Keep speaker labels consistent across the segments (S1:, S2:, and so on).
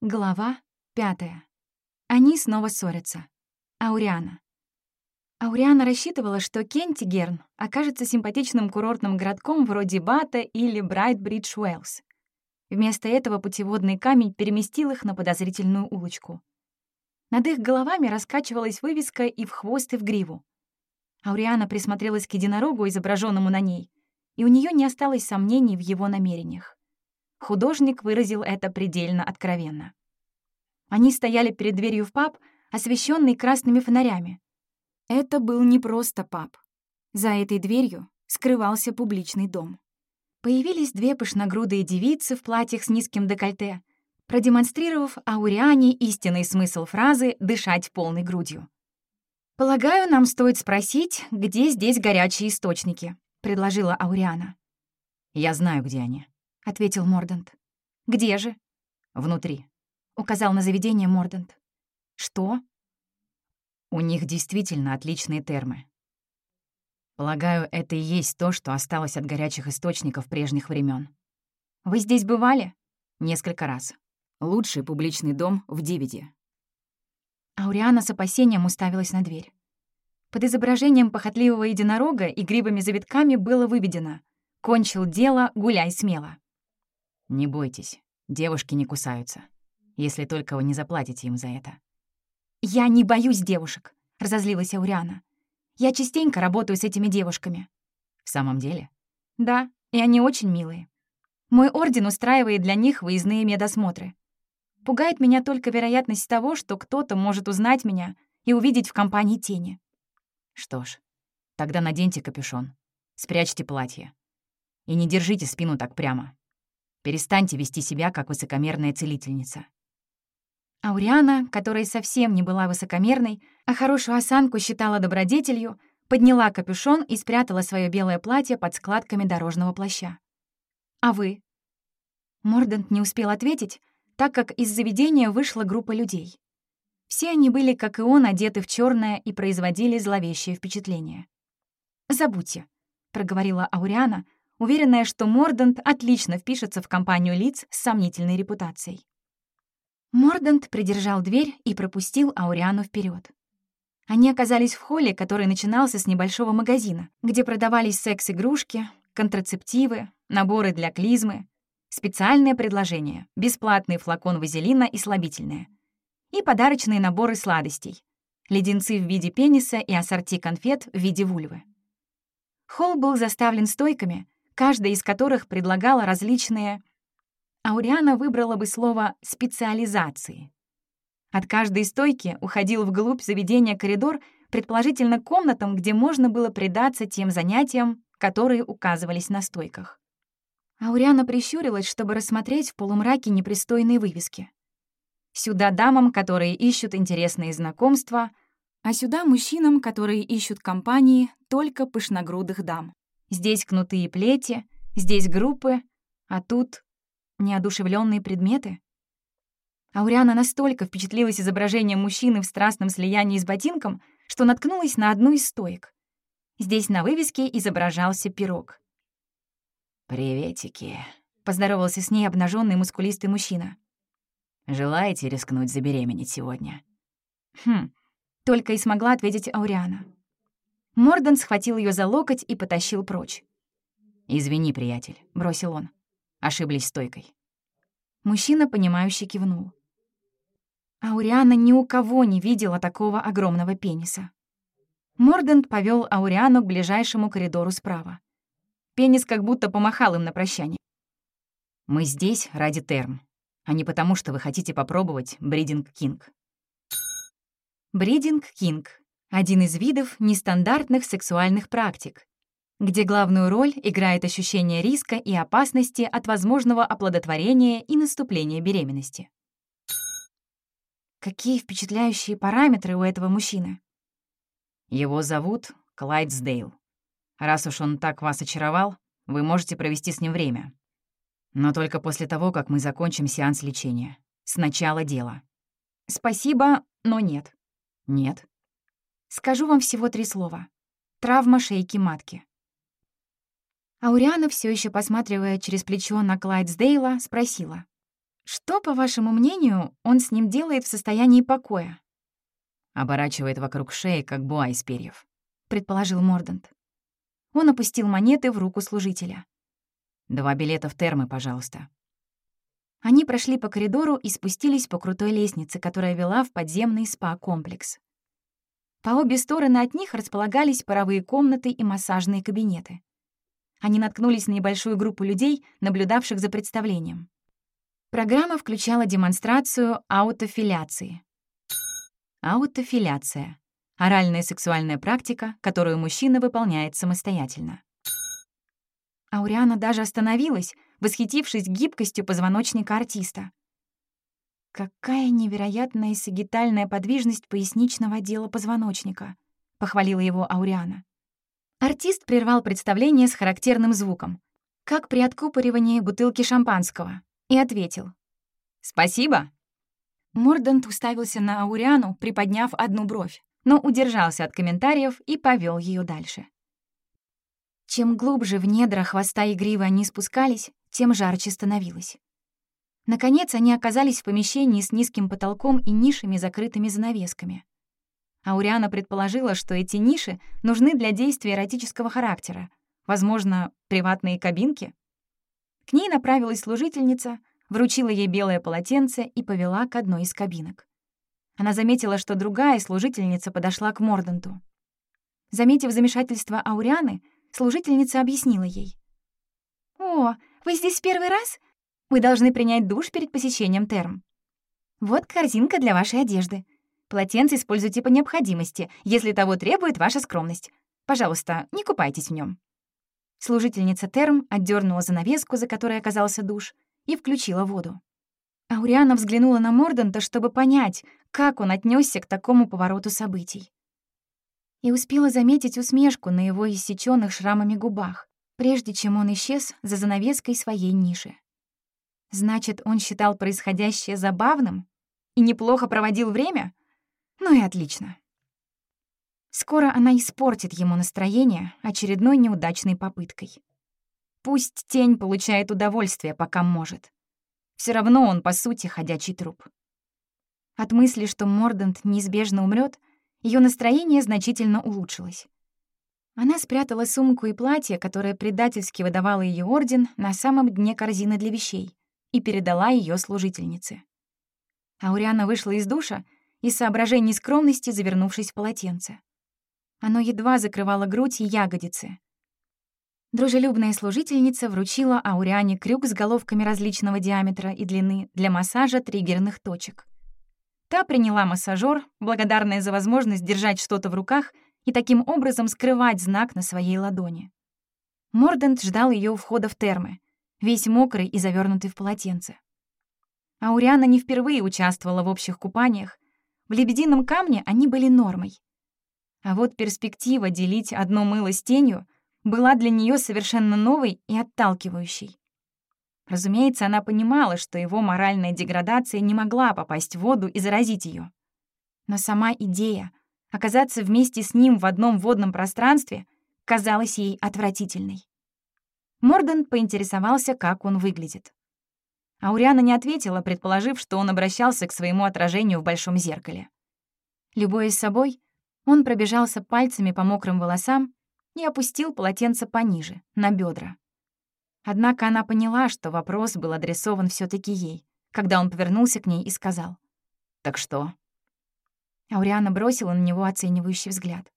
S1: Глава пятая. Они снова ссорятся. Ауриана. Ауриана рассчитывала, что Кентигерн окажется симпатичным курортным городком вроде Бата или Брайтбридж Уэллс. Вместо этого путеводный камень переместил их на подозрительную улочку. Над их головами раскачивалась вывеска и в хвост, и в гриву. Ауриана присмотрелась к единорогу, изображенному на ней, и у нее не осталось сомнений в его намерениях. Художник выразил это предельно откровенно. Они стояли перед дверью в паб, освещенный красными фонарями. Это был не просто паб. За этой дверью скрывался публичный дом. Появились две пышногрудые девицы в платьях с низким декольте, продемонстрировав Ауриане истинный смысл фразы «дышать полной грудью». «Полагаю, нам стоит спросить, где здесь горячие источники», — предложила Ауриана.
S2: «Я знаю, где они», —
S1: ответил Мордант. «Где же?»
S2: «Внутри», —
S1: указал на заведение Мордант. «Что?»
S2: «У них действительно отличные термы. Полагаю, это и есть то, что осталось от горячих источников прежних времен.
S1: «Вы здесь бывали?»
S2: «Несколько раз. Лучший публичный дом в Дивиде».
S1: Ауриана с опасением уставилась на дверь. Под изображением похотливого единорога и грибами-завитками было выведено «Кончил дело, гуляй смело».
S2: Не бойтесь, девушки не кусаются, если только вы не заплатите им за это.
S1: «Я не боюсь девушек», — разозлилась Ауриана. «Я частенько работаю с этими девушками».
S2: «В самом деле?»
S1: «Да, и они очень милые. Мой орден устраивает для них выездные медосмотры. Пугает меня только вероятность того, что кто-то может узнать меня и увидеть в компании тени».
S2: «Что ж, тогда наденьте капюшон, спрячьте платье. И не держите спину так прямо. Перестаньте вести себя, как высокомерная целительница».
S1: Ауриана, которая совсем не была высокомерной, а хорошую осанку считала добродетелью, подняла капюшон и спрятала свое белое платье под складками дорожного плаща. «А вы?» Мордант не успел ответить, так как из заведения вышла группа людей. Все они были, как и он, одеты в черное и производили зловещее впечатление. «Забудьте», — проговорила Ауриана, уверенная, что Мордант отлично впишется в компанию лиц с сомнительной репутацией. Мордант придержал дверь и пропустил Ауриану вперед. Они оказались в холле, который начинался с небольшого магазина, где продавались секс-игрушки, контрацептивы, наборы для клизмы, специальное предложение, бесплатный флакон вазелина и слабительное, и подарочные наборы сладостей, леденцы в виде пениса и ассорти конфет в виде вульвы. Холл был заставлен стойками, каждая из которых предлагала различные... Ауриана выбрала бы слово «специализации». От каждой стойки уходил вглубь заведения коридор, предположительно комнатам, где можно было предаться тем занятиям, которые указывались на стойках. Ауриана прищурилась, чтобы рассмотреть в полумраке непристойные вывески. Сюда дамам, которые ищут интересные знакомства, а сюда мужчинам, которые ищут компании только пышногрудых дам. Здесь кнутые плети, здесь группы, а тут неодушевленные предметы. Ауриана настолько впечатлилась изображением мужчины в страстном слиянии с ботинком, что наткнулась на одну из стоек. Здесь на вывеске изображался пирог.
S2: «Приветики», —
S1: поздоровался с ней обнаженный мускулистый мужчина.
S2: «Желаете рискнуть забеременеть сегодня?»
S1: «Хм», — только и смогла ответить Ауриана. Мордан схватил ее за локоть и потащил прочь.
S2: «Извини, приятель», — бросил он. «Ошиблись стойкой».
S1: Мужчина, понимающе кивнул. Ауриана ни у кого не видела такого огромного пениса. Мордент повел Ауриану к ближайшему коридору справа. Пенис как будто помахал им на прощание.
S2: «Мы здесь ради терм, а не потому, что вы хотите попробовать breeding kink».
S1: Breeding kink — один из видов нестандартных сексуальных практик, где главную роль играет ощущение риска и опасности от возможного оплодотворения и наступления беременности. Какие впечатляющие параметры у этого мужчины.
S2: Его зовут Клайдсдейл. Раз уж он так вас очаровал, вы можете провести с ним время. Но только после того, как мы закончим сеанс лечения. Сначала дело.
S1: Спасибо, но нет.
S2: Нет.
S1: Скажу вам всего три слова. Травма шейки матки. Ауриана, все еще посматривая через плечо на Клайдсдейла, спросила. Что, по вашему мнению, он с ним делает в состоянии покоя?
S2: Оборачивает вокруг шеи, как буа из перьев.
S1: Предположил Мордант. Он опустил монеты в руку служителя.
S2: «Два билета в термы, пожалуйста».
S1: Они прошли по коридору и спустились по крутой лестнице, которая вела в подземный спа-комплекс. По обе стороны от них располагались паровые комнаты и массажные кабинеты. Они наткнулись на небольшую группу людей, наблюдавших за представлением. Программа включала демонстрацию аутофиляции. Аутофиляция — оральная сексуальная практика, которую мужчина выполняет самостоятельно. Ауриана даже остановилась, восхитившись гибкостью позвоночника артиста. «Какая невероятная сагитальная подвижность поясничного отдела позвоночника», — похвалила его Ауриана. Артист прервал представление с характерным звуком, как при откупоривании бутылки шампанского, и ответил.
S2: «Спасибо».
S1: Мордант уставился на Ауриану, приподняв одну бровь, но удержался от комментариев и повел ее дальше. Чем глубже в недра хвоста и гривы они спускались, тем жарче становилось. Наконец они оказались в помещении с низким потолком и нишами, закрытыми занавесками. Ауриана предположила, что эти ниши нужны для действия эротического характера, возможно, приватные кабинки. К ней направилась служительница, вручила ей белое полотенце и повела к одной из кабинок. Она заметила, что другая служительница подошла к Морданту. Заметив замешательство Аурианы, Служительница объяснила ей. «О, вы здесь первый раз? Вы должны принять душ перед посещением терм. Вот корзинка для вашей одежды. Полотенце используйте по необходимости, если того требует ваша скромность. Пожалуйста, не купайтесь в нем. Служительница терм отдернула занавеску, за которой оказался душ, и включила воду. Ауриана взглянула на Морданта, чтобы понять, как он отнесся к такому повороту событий и успела заметить усмешку на его иссечённых шрамами губах, прежде чем он исчез за занавеской своей ниши. Значит, он считал происходящее забавным и неплохо проводил время? Ну и отлично. Скоро она испортит ему настроение очередной неудачной попыткой. Пусть тень получает удовольствие, пока может. Все равно он, по сути, ходячий труп. От мысли, что Мордант неизбежно умрет, ее настроение значительно улучшилось. Она спрятала сумку и платье, которое предательски выдавало ее орден, на самом дне корзины для вещей и передала ее служительнице. Ауриана вышла из душа из соображений скромности, завернувшись в полотенце. Оно едва закрывало грудь и ягодицы. Дружелюбная служительница вручила Ауриане крюк с головками различного диаметра и длины для массажа триггерных точек. Та приняла массажёр, благодарная за возможность держать что-то в руках и таким образом скрывать знак на своей ладони. Мордент ждал ее у входа в термы, весь мокрый и завернутый в полотенце. Ауриана не впервые участвовала в общих купаниях. В «Лебедином камне» они были нормой. А вот перспектива делить одно мыло с тенью была для нее совершенно новой и отталкивающей. Разумеется, она понимала, что его моральная деградация не могла попасть в воду и заразить ее. Но сама идея оказаться вместе с ним в одном водном пространстве казалась ей отвратительной. Морден поинтересовался, как он выглядит. Ауриана не ответила, предположив, что он обращался к своему отражению в большом зеркале. Любуясь собой, он пробежался пальцами по мокрым волосам и опустил полотенце пониже, на бедра. Однако она поняла, что вопрос был адресован все таки ей, когда он повернулся к ней и сказал. «Так что?» Ауриана бросила на него оценивающий взгляд.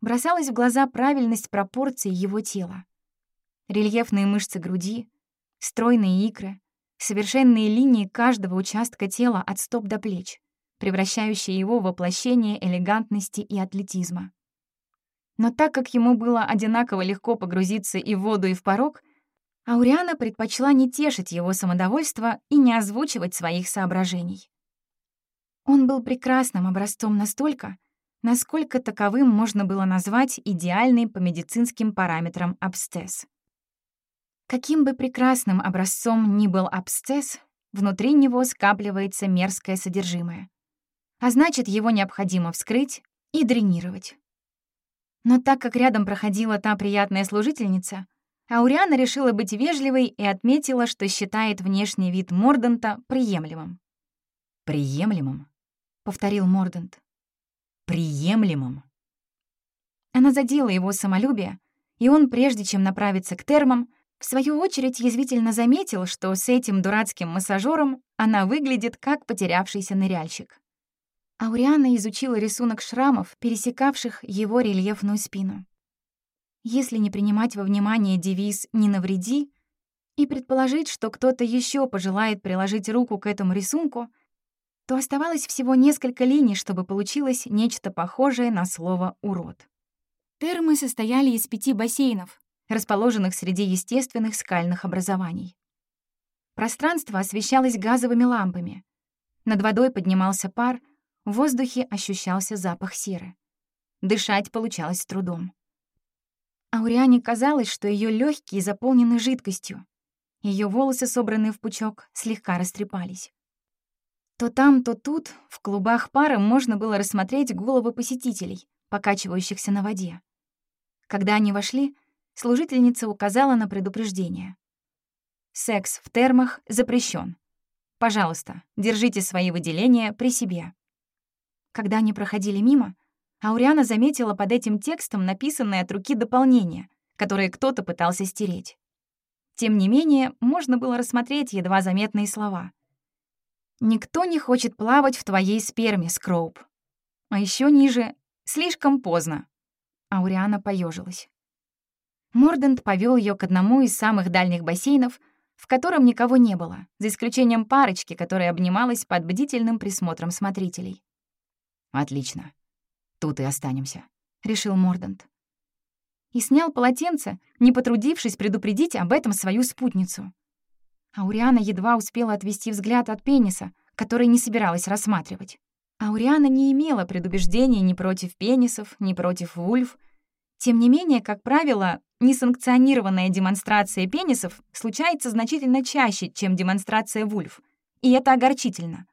S1: Бросалась в глаза правильность пропорций его тела. Рельефные мышцы груди, стройные икры, совершенные линии каждого участка тела от стоп до плеч, превращающие его в воплощение элегантности и атлетизма. Но так как ему было одинаково легко погрузиться и в воду, и в порог, Ауриана предпочла не тешить его самодовольство и не озвучивать своих соображений. Он был прекрасным образцом настолько, насколько таковым можно было назвать идеальный по медицинским параметрам абсцесс. Каким бы прекрасным образцом ни был абсцесс, внутри него скапливается мерзкое содержимое. А значит, его необходимо вскрыть и дренировать. Но так как рядом проходила та приятная служительница, Ауриана решила быть вежливой и отметила, что считает внешний вид Морданта приемлемым.
S2: «Приемлемым?»
S1: — повторил Мордант.
S2: «Приемлемым?»
S1: Она задела его самолюбие, и он, прежде чем направиться к термам, в свою очередь язвительно заметил, что с этим дурацким массажером она выглядит как потерявшийся ныряльщик. Ауриана изучила рисунок шрамов, пересекавших его рельефную спину. Если не принимать во внимание девиз «не навреди» и предположить, что кто-то еще пожелает приложить руку к этому рисунку, то оставалось всего несколько линий, чтобы получилось нечто похожее на слово «урод». Термы состояли из пяти бассейнов, расположенных среди естественных скальных образований. Пространство освещалось газовыми лампами. Над водой поднимался пар, в воздухе ощущался запах серы. Дышать получалось с трудом. Ауриане казалось, что ее легкие заполнены жидкостью. Ее волосы, собранные в пучок, слегка растрепались. То там, то тут, в клубах пара можно было рассмотреть головы посетителей, покачивающихся на воде. Когда они вошли, служительница указала на предупреждение. «Секс в термах запрещен. Пожалуйста, держите свои выделения при себе». Когда они проходили мимо, Ауриана заметила под этим текстом написанное от руки дополнение, которое кто-то пытался стереть. Тем не менее, можно было рассмотреть едва заметные слова. «Никто не хочет плавать в твоей сперме, Скроуп». А еще ниже «Слишком поздно». Ауриана поежилась. Мордент повел ее к одному из самых дальних бассейнов, в котором никого не было, за исключением парочки, которая обнималась под бдительным присмотром смотрителей.
S2: «Отлично. Тут и останемся», —
S1: решил Мордент. И снял полотенце, не потрудившись предупредить об этом свою спутницу. Ауриана едва успела отвести взгляд от пениса, который не собиралась рассматривать. Ауриана не имела предубеждений ни против пенисов, ни против вульв. Тем не менее, как правило, Несанкционированная демонстрация пенисов случается значительно чаще, чем демонстрация вульв. И это огорчительно.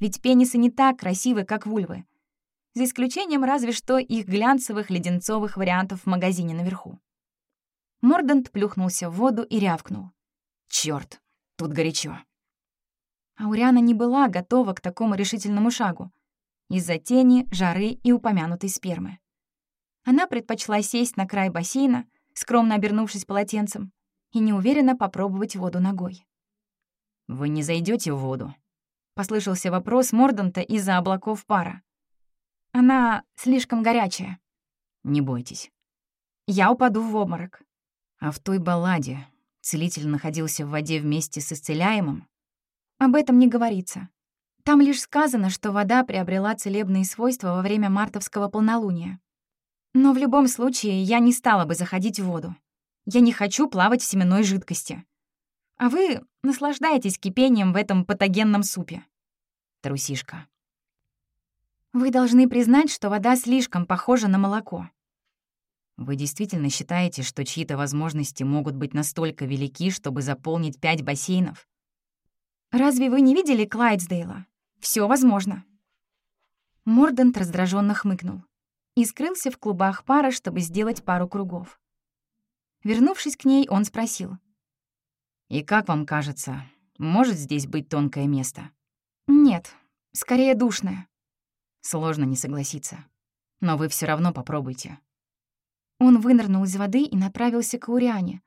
S1: Ведь пенисы не так красивы, как вульвы. За исключением разве что их глянцевых леденцовых вариантов в магазине наверху. Мордант плюхнулся в воду и рявкнул.
S2: «Чёрт, тут горячо».
S1: Ауриана не была готова к такому решительному шагу из-за тени, жары и упомянутой спермы. Она предпочла сесть на край бассейна, скромно обернувшись полотенцем, и неуверенно попробовать воду ногой.
S2: «Вы не зайдете в воду?»
S1: — послышался вопрос Морданта из-за облаков пара. «Она слишком горячая».
S2: «Не бойтесь».
S1: «Я упаду в обморок».
S2: А в той балладе целитель находился в воде вместе с исцеляемым?
S1: Об этом не говорится. Там лишь сказано, что вода приобрела целебные свойства во время мартовского полнолуния. Но в любом случае я не стала бы заходить в воду. Я не хочу плавать в семенной жидкости. А вы наслаждаетесь кипением в этом патогенном супе.
S2: Трусишка.
S1: Вы должны признать, что вода слишком похожа на молоко.
S2: Вы действительно считаете, что чьи-то возможности могут быть настолько велики, чтобы заполнить пять бассейнов?
S1: Разве вы не видели Клайдсдейла? Все возможно. Мордент раздраженно хмыкнул и скрылся в клубах пара, чтобы сделать пару кругов. Вернувшись к ней, он спросил.
S2: «И как вам кажется, может здесь быть тонкое место?»
S1: «Нет, скорее душное».
S2: Сложно не согласиться. Но вы все равно попробуйте.
S1: Он вынырнул из воды и направился к Уриане,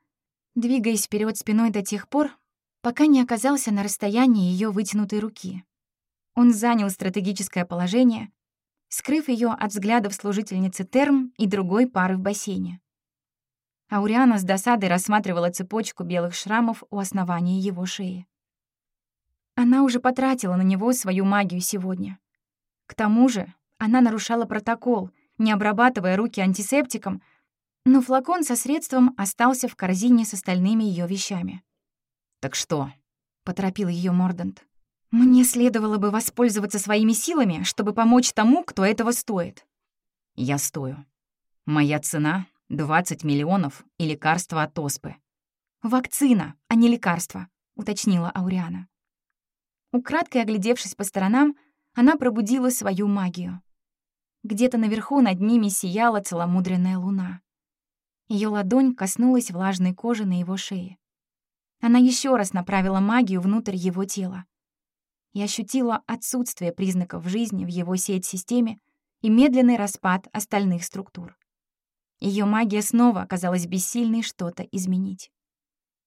S1: двигаясь вперед спиной до тех пор, пока не оказался на расстоянии ее вытянутой руки. Он занял стратегическое положение, скрыв ее от взглядов служительницы терм и другой пары в бассейне. Ауриана с досадой рассматривала цепочку белых шрамов у основания его шеи. Она уже потратила на него свою магию сегодня. К тому же она нарушала протокол, не обрабатывая руки антисептиком, но флакон со средством остался в корзине с остальными ее вещами.
S2: «Так что?»
S1: — поторопил ее Мордант. Мне следовало бы воспользоваться своими силами, чтобы помочь тому, кто этого стоит.
S2: Я стою. Моя цена — 20 миллионов и лекарство от оспы.
S1: «Вакцина, а не лекарство», — уточнила Ауриана. Украдкой оглядевшись по сторонам, она пробудила свою магию. Где-то наверху над ними сияла целомудренная луна. Ее ладонь коснулась влажной кожи на его шее. Она еще раз направила магию внутрь его тела и ощутила отсутствие признаков жизни в его сеть-системе и медленный распад остальных структур. Ее магия снова оказалась бессильной что-то изменить.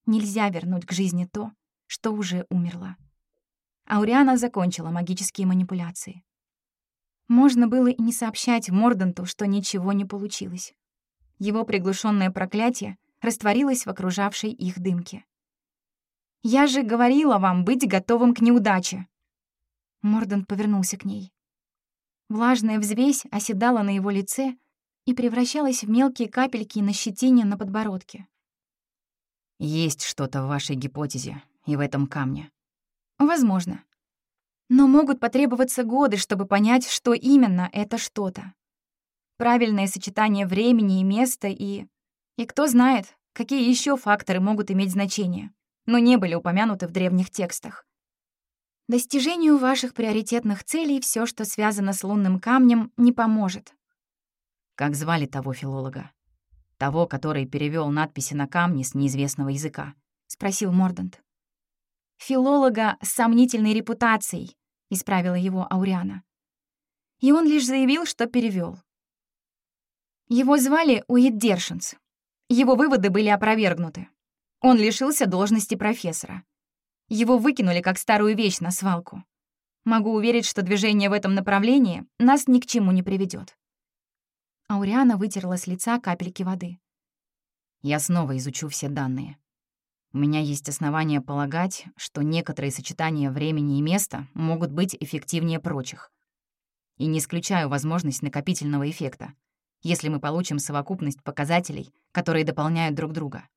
S1: Нельзя вернуть к жизни то, что уже умерло. Ауриана закончила магические манипуляции. Можно было и не сообщать Морданту, что ничего не получилось. Его приглушенное проклятие растворилось в окружавшей их дымке. «Я же говорила вам быть готовым к неудаче!» Мордант повернулся к ней. Влажная взвесь оседала на его лице и превращалась в мелкие капельки на щетине на подбородке.
S2: «Есть что-то в вашей гипотезе и в этом камне».
S1: «Возможно. Но могут потребоваться годы, чтобы понять, что именно это что-то. Правильное сочетание времени и места и... И кто знает, какие еще факторы могут иметь значение, но не были упомянуты в древних текстах. Достижению ваших приоритетных целей все, что связано с лунным камнем, не поможет.
S2: Как звали того филолога? Того, который перевел надписи на камне с неизвестного языка?
S1: Спросил Мордант. Филолога с сомнительной репутацией, исправила его Ауриана. И он лишь заявил, что перевел. Его звали Уит Дершинс. Его выводы были опровергнуты. Он лишился должности профессора. Его выкинули как старую вещь на свалку. Могу уверить, что движение в этом направлении нас ни к чему не приведет. Ауриана вытерла с лица капельки воды.
S2: Я снова изучу все данные. У меня есть основания полагать, что некоторые сочетания времени и места могут быть эффективнее прочих. И не исключаю возможность накопительного эффекта, если мы получим совокупность показателей, которые дополняют друг друга.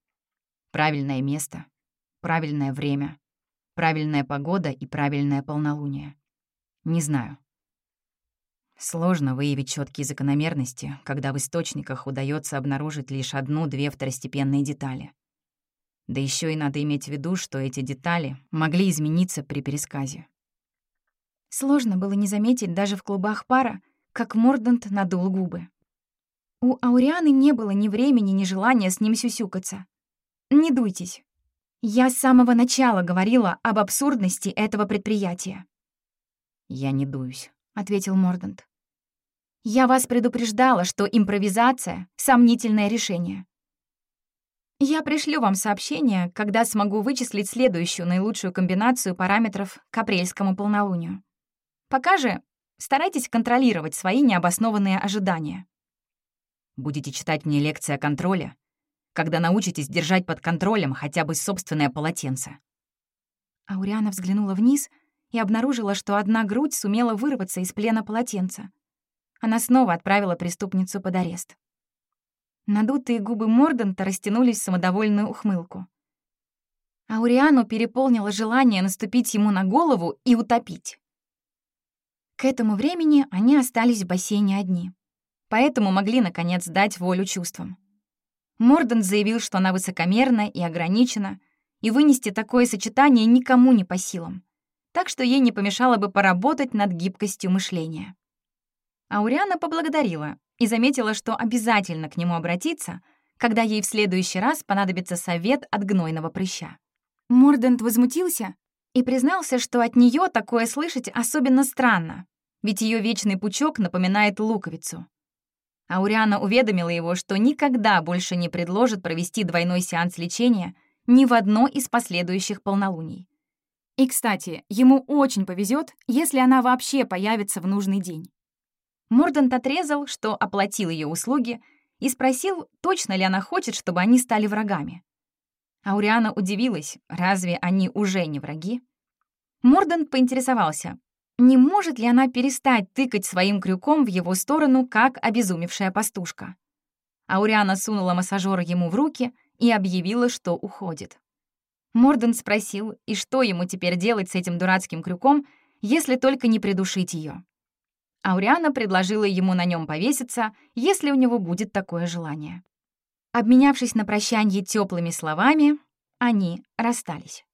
S2: Правильное место, правильное время, правильная погода и правильное полнолуние. Не знаю. Сложно выявить четкие закономерности, когда в источниках удается обнаружить лишь одну-две второстепенные детали. Да еще и надо иметь в виду, что эти детали могли измениться при пересказе.
S1: Сложно было не заметить даже в клубах пара, как Мордант надул губы. У Аурианы не было ни времени, ни желания с ним сюсюкаться. «Не дуйтесь. Я с самого начала говорила об абсурдности этого предприятия.
S2: «Я не дуюсь», —
S1: ответил Мордант. «Я вас предупреждала, что импровизация — сомнительное решение. Я пришлю вам сообщение, когда смогу вычислить следующую наилучшую комбинацию параметров к апрельскому полнолунию. Пока же старайтесь контролировать свои необоснованные ожидания.
S2: Будете читать мне лекции о контроле? Когда научитесь держать под контролем хотя бы собственное полотенце».
S1: Ауриана взглянула вниз и обнаружила, что одна грудь сумела вырваться из плена полотенца. Она снова отправила преступницу под арест. Надутые губы Морданта растянулись в самодовольную ухмылку. Ауриану переполнило желание наступить ему на голову и утопить. К этому времени они остались в бассейне одни, поэтому могли, наконец, дать волю чувствам. Морден заявил, что она высокомерна и ограничена, и вынести такое сочетание никому не по силам. Так что ей не помешало бы поработать над гибкостью мышления. Ауриана поблагодарила и заметила, что обязательно к нему обратиться, когда ей в следующий раз понадобится совет от гнойного прыща. Мордент возмутился и признался, что от нее такое слышать особенно странно, ведь ее вечный пучок напоминает луковицу. Ауриана уведомила его, что никогда больше не предложит провести двойной сеанс лечения ни в одно из последующих полнолуний. И, кстати, ему очень повезет, если она вообще появится в нужный день. Мордант отрезал, что оплатил ее услуги, и спросил, точно ли она хочет, чтобы они стали врагами. Ауриана удивилась, разве они уже не враги? Мордант поинтересовался, не может ли она перестать тыкать своим крюком в его сторону, как обезумевшая пастушка? Ауриана сунула массажера ему в руки и объявила, что уходит. Морден спросил, и что ему теперь делать с этим дурацким крюком, если только не придушить ее. Ауриана предложила ему на нем повеситься, если у него будет такое желание. Обменявшись на прощанье теплыми словами, они расстались.